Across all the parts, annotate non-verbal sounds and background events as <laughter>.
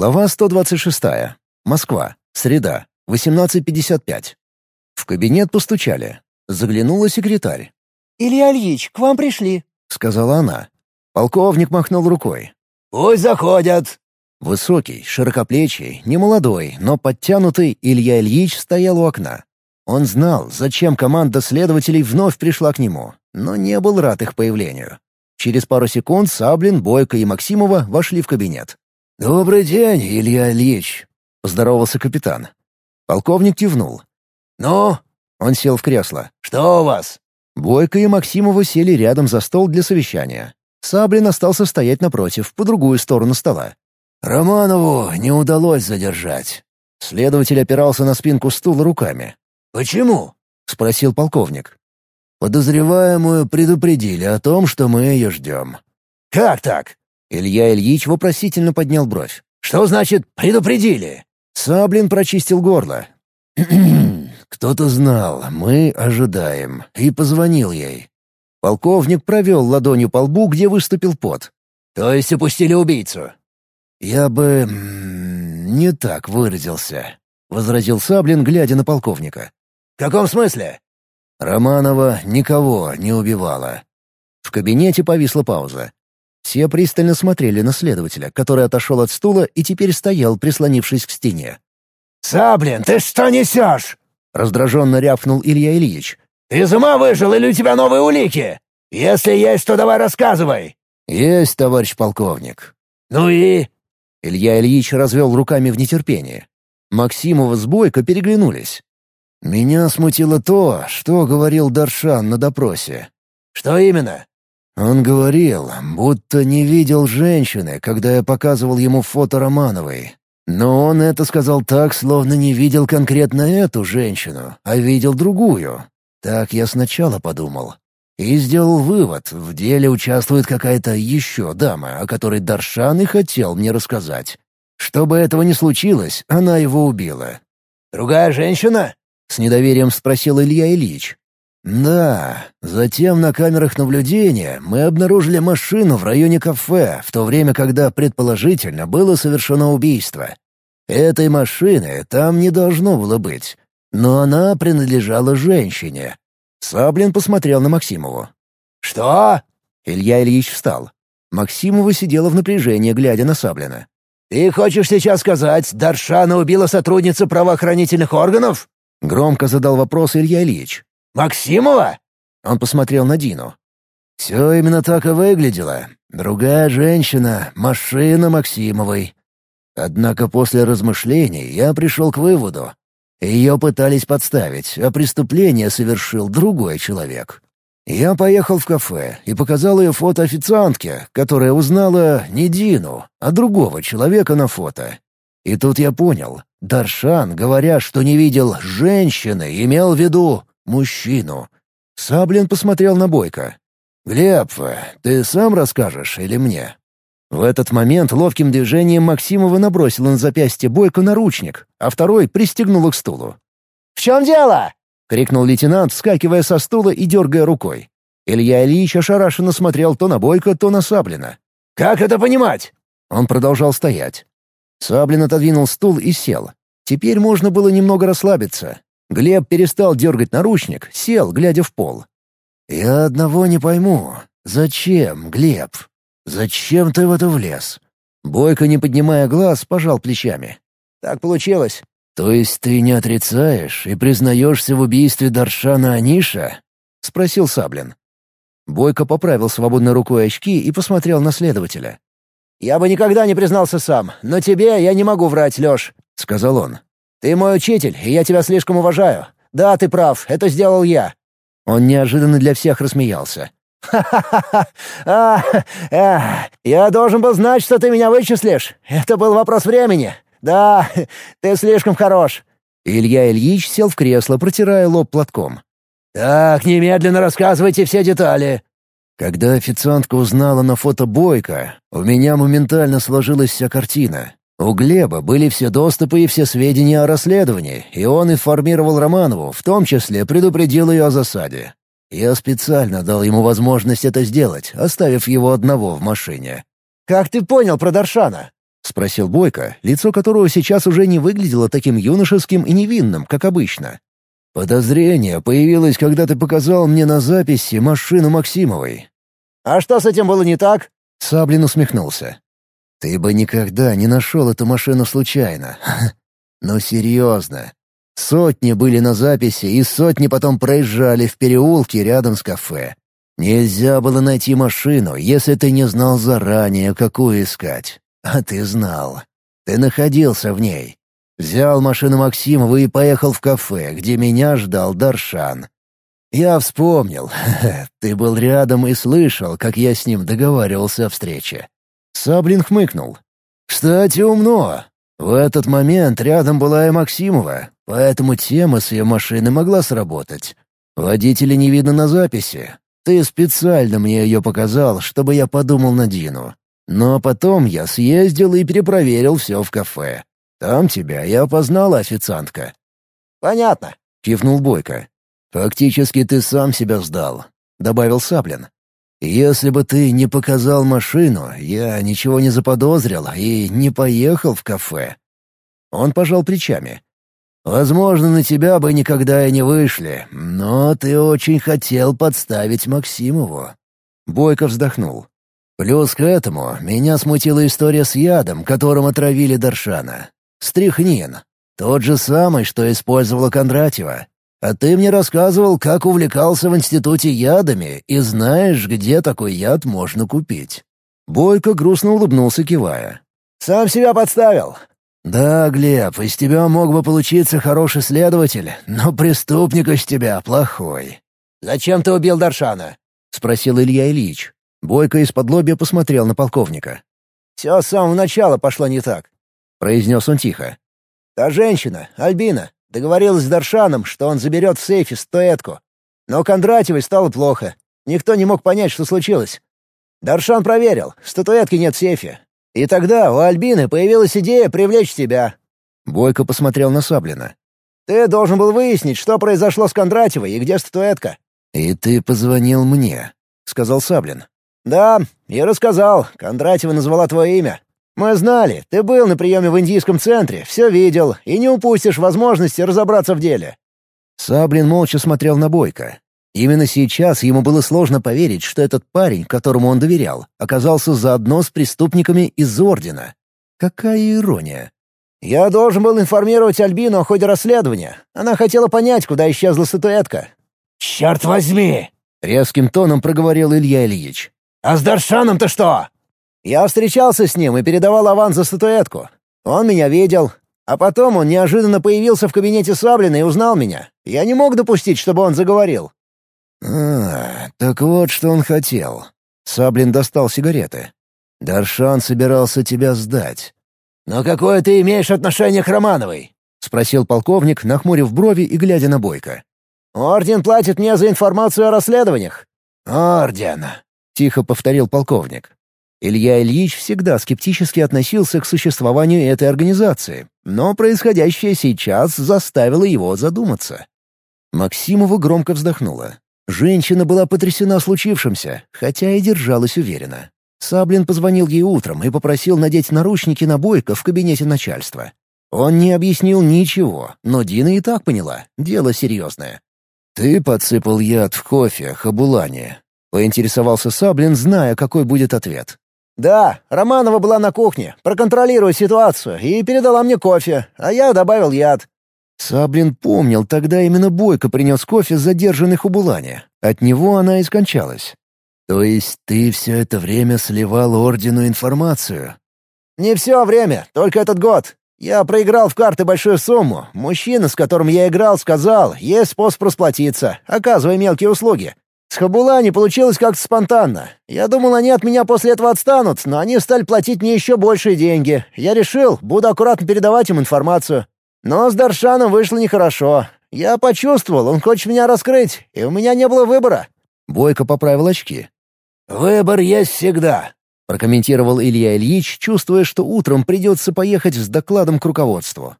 Глава 126. Москва. Среда. 18.55. В кабинет постучали. Заглянула секретарь. «Илья Ильич, к вам пришли», — сказала она. Полковник махнул рукой. «Пусть заходят». Высокий, широкоплечий, немолодой, но подтянутый Илья Ильич стоял у окна. Он знал, зачем команда следователей вновь пришла к нему, но не был рад их появлению. Через пару секунд Саблин, Бойко и Максимова вошли в кабинет. «Добрый день, Илья Ильич», — поздоровался капитан. Полковник кивнул. «Ну?» — он сел в кресло. «Что у вас?» Бойко и Максимова сели рядом за стол для совещания. Саблин остался стоять напротив, по другую сторону стола. «Романову не удалось задержать». Следователь опирался на спинку стула руками. «Почему?» — спросил полковник. «Подозреваемую предупредили о том, что мы ее ждем». «Как так?» Илья Ильич вопросительно поднял бровь. «Что значит «предупредили»?» Саблин прочистил горло. «Кто-то знал, мы ожидаем, и позвонил ей». Полковник провел ладонью по лбу, где выступил пот. «То есть упустили убийцу?» «Я бы... не так выразился», — возразил Саблин, глядя на полковника. «В каком смысле?» Романова никого не убивала. В кабинете повисла пауза. Все пристально смотрели на следователя, который отошел от стула и теперь стоял, прислонившись к стене. «Саблин, ты что несешь?» — раздраженно рявкнул Илья Ильич. «Ты из ума выжил или у тебя новые улики? Если есть, то давай рассказывай». «Есть, товарищ полковник». «Ну и?» Илья Ильич развел руками в нетерпении. Максимова с Бойко переглянулись. «Меня смутило то, что говорил Даршан на допросе». «Что именно?» Он говорил, будто не видел женщины, когда я показывал ему фото Романовой. Но он это сказал так, словно не видел конкретно эту женщину, а видел другую. Так я сначала подумал. И сделал вывод, в деле участвует какая-то еще дама, о которой Даршан и хотел мне рассказать. Чтобы этого не случилось, она его убила. «Другая женщина?» — с недоверием спросил Илья Ильич. «Да. Затем на камерах наблюдения мы обнаружили машину в районе кафе, в то время, когда, предположительно, было совершено убийство. Этой машины там не должно было быть, но она принадлежала женщине». Саблин посмотрел на Максимову. «Что?» Илья Ильич встал. Максимова сидела в напряжении, глядя на Саблина. «Ты хочешь сейчас сказать, Даршана убила сотрудницу правоохранительных органов?» Громко задал вопрос Илья Ильич. «Максимова?» Он посмотрел на Дину. «Все именно так и выглядело. Другая женщина, машина Максимовой. Однако после размышлений я пришел к выводу. Ее пытались подставить, а преступление совершил другой человек. Я поехал в кафе и показал ее фото официантке, которая узнала не Дину, а другого человека на фото. И тут я понял, Даршан, говоря, что не видел женщины, имел в виду мужчину. Саблин посмотрел на Бойко. «Глеб, ты сам расскажешь или мне?» В этот момент ловким движением Максимова набросила на запястье Бойко наручник, а второй пристегнула к стулу. «В чем дело?» — крикнул лейтенант, вскакивая со стула и дергая рукой. Илья Ильич ошарашенно смотрел то на Бойко, то на Саблина. «Как это понимать?» Он продолжал стоять. Саблин отодвинул стул и сел. Теперь можно было немного расслабиться. Глеб перестал дергать наручник, сел, глядя в пол. «Я одного не пойму. Зачем, Глеб? Зачем ты в это влез?» Бойко, не поднимая глаз, пожал плечами. «Так получилось». «То есть ты не отрицаешь и признаешься в убийстве Даршана Аниша?» — спросил Саблин. Бойко поправил свободной рукой очки и посмотрел на следователя. «Я бы никогда не признался сам, но тебе я не могу врать, Лёш», — сказал он. «Ты мой учитель, и я тебя слишком уважаю. Да, ты прав, это сделал я». Он неожиданно для всех рассмеялся. «Ха-ха-ха! А, я должен был знать, что ты меня вычислишь. Это был вопрос времени. Да, ты слишком хорош». Илья Ильич сел в кресло, протирая лоб платком. «Так, немедленно рассказывайте все детали». Когда официантка узнала на фото Бойко, у меня моментально сложилась вся картина. У Глеба были все доступы и все сведения о расследовании, и он информировал Романову, в том числе предупредил ее о засаде. Я специально дал ему возможность это сделать, оставив его одного в машине. «Как ты понял про Даршана?» — спросил Бойко, лицо которого сейчас уже не выглядело таким юношеским и невинным, как обычно. «Подозрение появилось, когда ты показал мне на записи машину Максимовой». «А что с этим было не так?» Саблин усмехнулся. «Ты бы никогда не нашел эту машину случайно. <laughs> Но серьезно. Сотни были на записи, и сотни потом проезжали в переулке рядом с кафе. Нельзя было найти машину, если ты не знал заранее, какую искать. А ты знал. Ты находился в ней. Взял машину Максимова и поехал в кафе, где меня ждал Даршан. Я вспомнил. <laughs> Ты был рядом и слышал, как я с ним договаривался о встрече. Саблин хмыкнул. «Кстати, умно. В этот момент рядом была и Максимова, поэтому тема с ее машиной могла сработать. Водителя не видно на записи. Ты специально мне ее показал, чтобы я подумал на Дину. Но потом я съездил и перепроверил все в кафе. Там тебя и опознала официантка». «Понятно», — кивнул Бойко. «Фактически ты сам себя сдал», — добавил Саблин. «Если бы ты не показал машину, я ничего не заподозрил и не поехал в кафе». Он пожал плечами. «Возможно, на тебя бы никогда и не вышли, но ты очень хотел подставить Максимову». Бойко вздохнул. Плюс к этому меня смутила история с ядом, которым отравили Даршана. Стрихнин. Тот же самый, что использовала Кондратьева. А ты мне рассказывал, как увлекался в институте ядами, и знаешь, где такой яд можно купить». Бойко грустно улыбнулся, кивая. «Сам себя подставил». «Да, Глеб, из тебя мог бы получиться хороший следователь, но преступник из тебя плохой». «Зачем ты убил Даршана?» — спросил Илья Ильич. Бойко из-под лобья посмотрел на полковника. «Все с самого начала пошло не так», — произнес он тихо. «Та женщина, Альбина, договорилась с Даршаном, что он заберет в сейфе статуэтку. Но Кондратьевой стало плохо. Никто не мог понять, что случилось. Даршан проверил, статуэтки нет в сейфе. И тогда у Альбины появилась идея привлечь тебя». Бойко посмотрел на Саблина. «Ты должен был выяснить, что произошло с Кондратьевой и где статуэтка». «И ты позвонил мне», — сказал Саблин. «Да, я рассказал. Кондратьева назвала твое имя. Мы знали, ты был на приеме в индийском центре, все видел, и не упустишь возможности разобраться в деле». Саблин молча смотрел на Бойко. Именно сейчас ему было сложно поверить, что этот парень, которому он доверял, оказался заодно с преступниками из Ордена. Какая ирония. «Я должен был информировать Альбину о ходе расследования. Она хотела понять, куда исчезла статуэтка». «Черт возьми!» — резким тоном проговорил Илья Ильич. «А с Даршаном-то что?» «Я встречался с ним и передавал аванс за статуэтку. Он меня видел. А потом он неожиданно появился в кабинете Саблина и узнал меня. Я не мог допустить, чтобы он заговорил». «А, так вот, что он хотел». Саблин достал сигареты. «Даршан собирался тебя сдать». «Но какое ты имеешь отношение к Романовой?» — спросил полковник, нахмурив брови и глядя на Бойко. «Орден платит мне за информацию о расследованиях». «Орден», — тихо повторил полковник. Илья Ильич всегда скептически относился к существованию этой организации, но происходящее сейчас заставило его задуматься. Максимова громко вздохнула. Женщина была потрясена случившимся, хотя и держалась уверенно. Саблин позвонил ей утром и попросил надеть наручники на Бойко в кабинете начальства. Он не объяснил ничего, но Дина и так поняла — дело серьезное. «Ты подсыпал яд в кофе, Хабулане», — поинтересовался Саблин, зная, какой будет ответ. «Да, Романова была на кухне, проконтролируя ситуацию, и передала мне кофе, а я добавил яд». Саблин помнил, тогда именно Бойко принес кофе с задержанной Хубулане. От него она и скончалась. «То есть ты все это время сливал Ордену информацию?» «Не все время, только этот год. Я проиграл в карты большую сумму. Мужчина, с которым я играл, сказал, есть способ расплатиться, оказывая мелкие услуги. С Хабулани получилось как-то спонтанно. Я думал, они от меня после этого отстанут, но они стали платить мне еще большие деньги. Я решил, буду аккуратно передавать им информацию. Но с Даршаном вышло нехорошо. Я почувствовал, он хочет меня раскрыть, и у меня не было выбора». Бойко поправил очки. «Выбор есть всегда», — прокомментировал Илья Ильич, чувствуя, что утром придется поехать с докладом к руководству.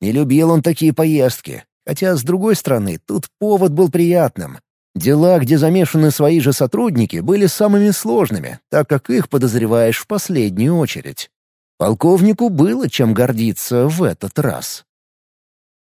Не любил он такие поездки, хотя, с другой стороны, тут повод был приятным. Дела, где замешаны свои же сотрудники, были самыми сложными, так как их подозреваешь в последнюю очередь. Полковнику было чем гордиться в этот раз.